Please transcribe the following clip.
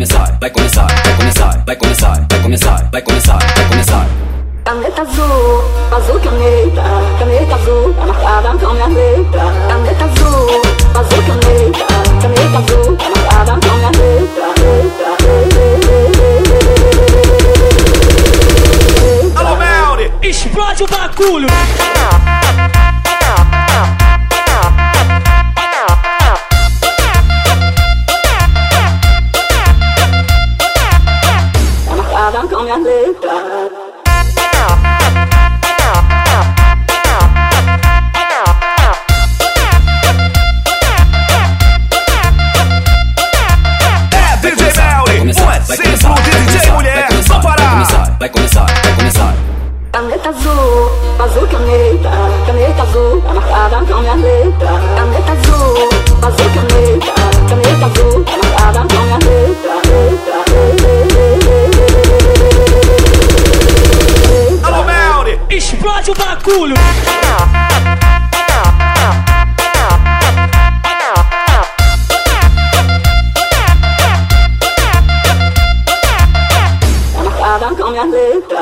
começar, vai começar, vai começar, vai começar, vai começar, vai começar, vai começar. Caneta azul, azul caneta, caneta azul, tá marcada com minha letra. Caneta azul, azul caneta, caneta azul, tá marcada com minha letra. Alô, Melri! Explode o bagulho! Marcada com minha letra. É DJ Melri! Um exemplo de DJ mulher! Só Vai parar! começar, vai começar, vai começar. Caneta azul, azul caneta, caneta azul, tá marcada com minha letra. explode o bagulho. Cada com minha letra.